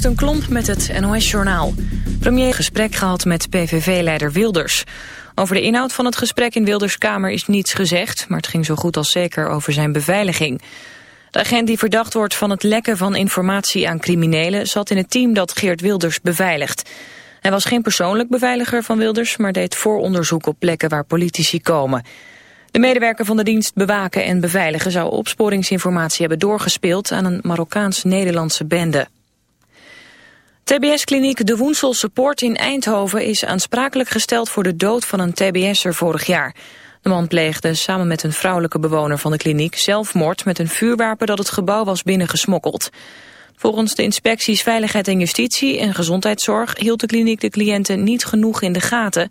Kirsten Klomp met het NOS-journaal. Premier gesprek gehad met PVV-leider Wilders. Over de inhoud van het gesprek in Wilders Kamer is niets gezegd... maar het ging zo goed als zeker over zijn beveiliging. De agent die verdacht wordt van het lekken van informatie aan criminelen... zat in het team dat Geert Wilders beveiligt. Hij was geen persoonlijk beveiliger van Wilders... maar deed vooronderzoek op plekken waar politici komen... De medewerker van de dienst Bewaken en Beveiligen zou opsporingsinformatie hebben doorgespeeld aan een Marokkaans-Nederlandse bende. TBS-kliniek De Woensel Support in Eindhoven is aansprakelijk gesteld voor de dood van een TBS'er vorig jaar. De man pleegde samen met een vrouwelijke bewoner van de kliniek zelfmoord met een vuurwapen dat het gebouw was binnengesmokkeld. Volgens de inspecties Veiligheid en Justitie en Gezondheidszorg hield de kliniek de cliënten niet genoeg in de gaten.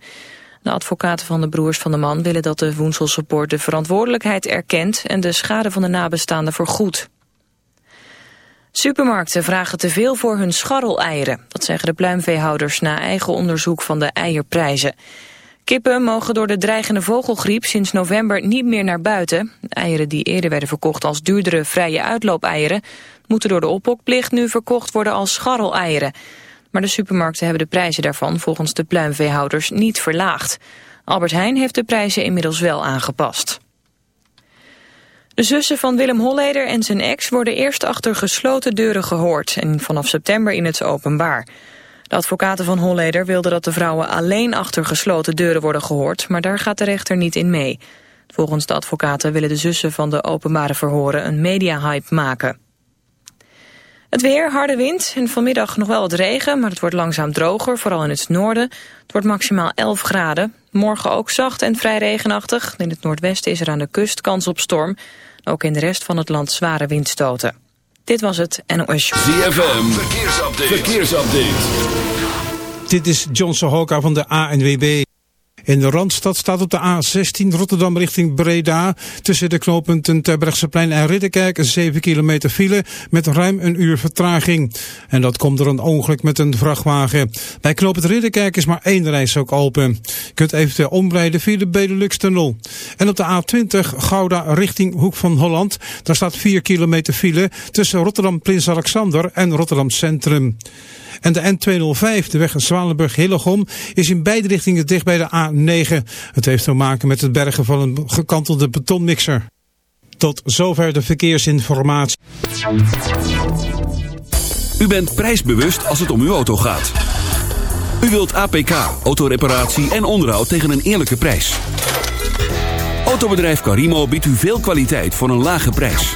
De advocaten van de broers van de man willen dat de Woensel de verantwoordelijkheid erkent en de schade van de nabestaanden vergoedt. Supermarkten vragen te veel voor hun scharreleieren. Dat zeggen de pluimveehouders na eigen onderzoek van de eierprijzen. Kippen mogen door de dreigende vogelgriep sinds november niet meer naar buiten. eieren die eerder werden verkocht als duurdere vrije uitloopeieren... moeten door de ophokplicht nu verkocht worden als scharreleieren. Maar de supermarkten hebben de prijzen daarvan volgens de pluimveehouders niet verlaagd. Albert Heijn heeft de prijzen inmiddels wel aangepast. De zussen van Willem Holleder en zijn ex worden eerst achter gesloten deuren gehoord en vanaf september in het openbaar. De advocaten van Holleder wilden dat de vrouwen alleen achter gesloten deuren worden gehoord, maar daar gaat de rechter niet in mee. Volgens de advocaten willen de zussen van de openbare verhoren een media-hype maken. Het weer, harde wind en vanmiddag nog wel wat regen, maar het wordt langzaam droger, vooral in het noorden. Het wordt maximaal 11 graden. Morgen ook zacht en vrij regenachtig. In het noordwesten is er aan de kust kans op storm. Ook in de rest van het land zware windstoten. Dit was het NOS. ZFM, verkeersupdate. verkeersupdate. Dit is John Sohoka van de ANWB. In de Randstad staat op de A16 Rotterdam richting Breda tussen de knooppunten Terbrechtseplein en Ridderkerk 7 kilometer file met ruim een uur vertraging. En dat komt door een ongeluk met een vrachtwagen. Bij knooppunt Ridderkerk is maar één reis ook open. Je kunt eventueel omrijden via de Benelux-tunnel. En op de A20 Gouda richting Hoek van Holland. Daar staat 4 kilometer file tussen Rotterdam Prins Alexander en Rotterdam Centrum. En de N205, de weg Zwalenburg-Hillegom, is in beide richtingen dicht bij de A9. Het heeft te maken met het bergen van een gekantelde betonmixer. Tot zover de verkeersinformatie. U bent prijsbewust als het om uw auto gaat. U wilt APK, autoreparatie en onderhoud tegen een eerlijke prijs. Autobedrijf Carimo biedt u veel kwaliteit voor een lage prijs.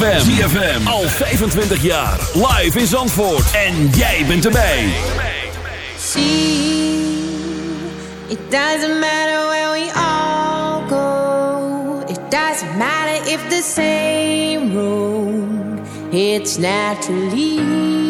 ZFM. Al 25 jaar. Live in Zandvoort. En jij bent erbij. See, it doesn't matter where we all go. It doesn't matter if the same road. It's naturally.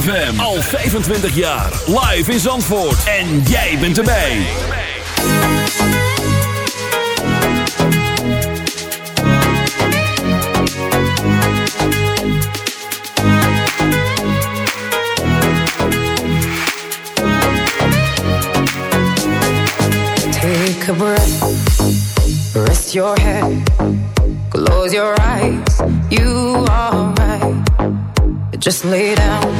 ZFM. Al 25 jaar. Live in Zandvoort. En jij bent erbij. Take a breath. Rest your head. Close your eyes. You are right. Just lay down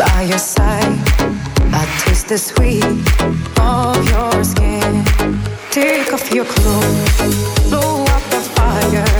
by your side. I taste the sweet of your skin. Take off your clothes, blow up the fire.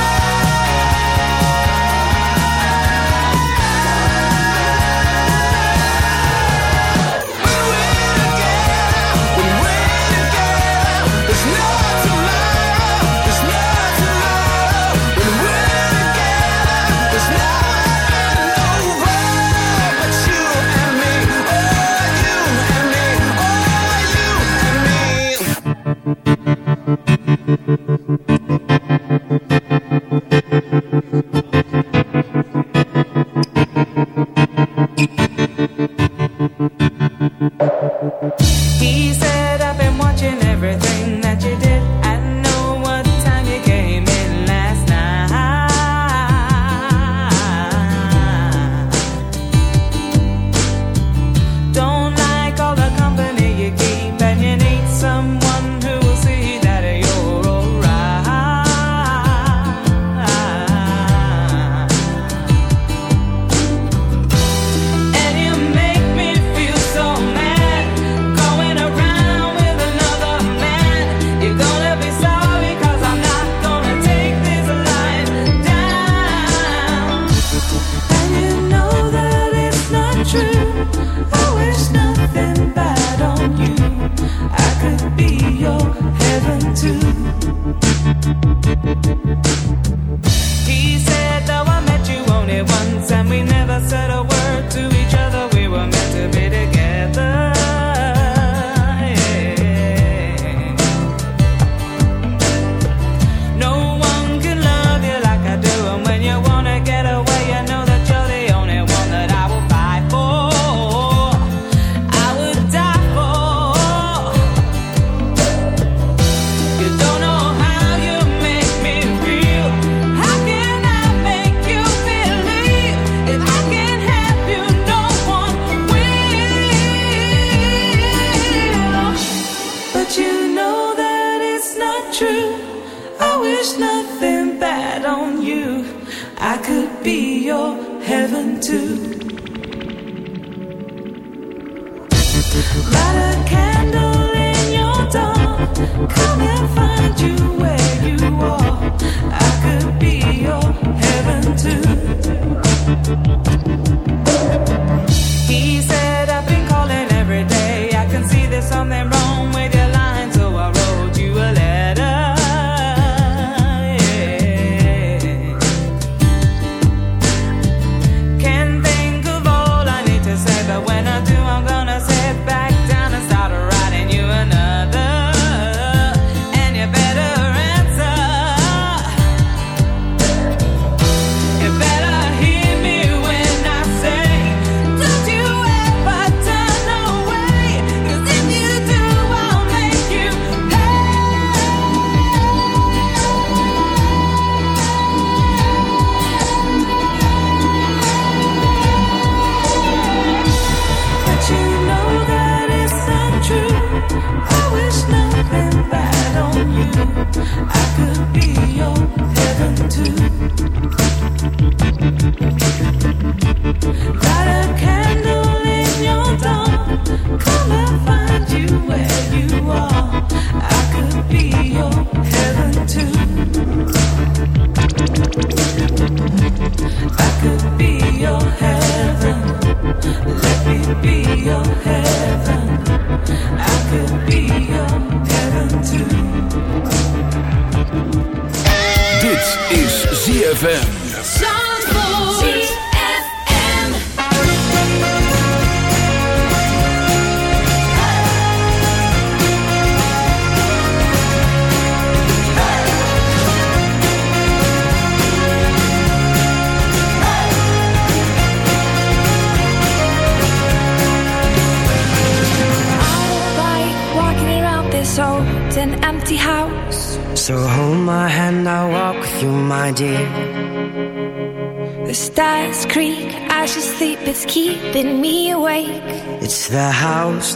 He said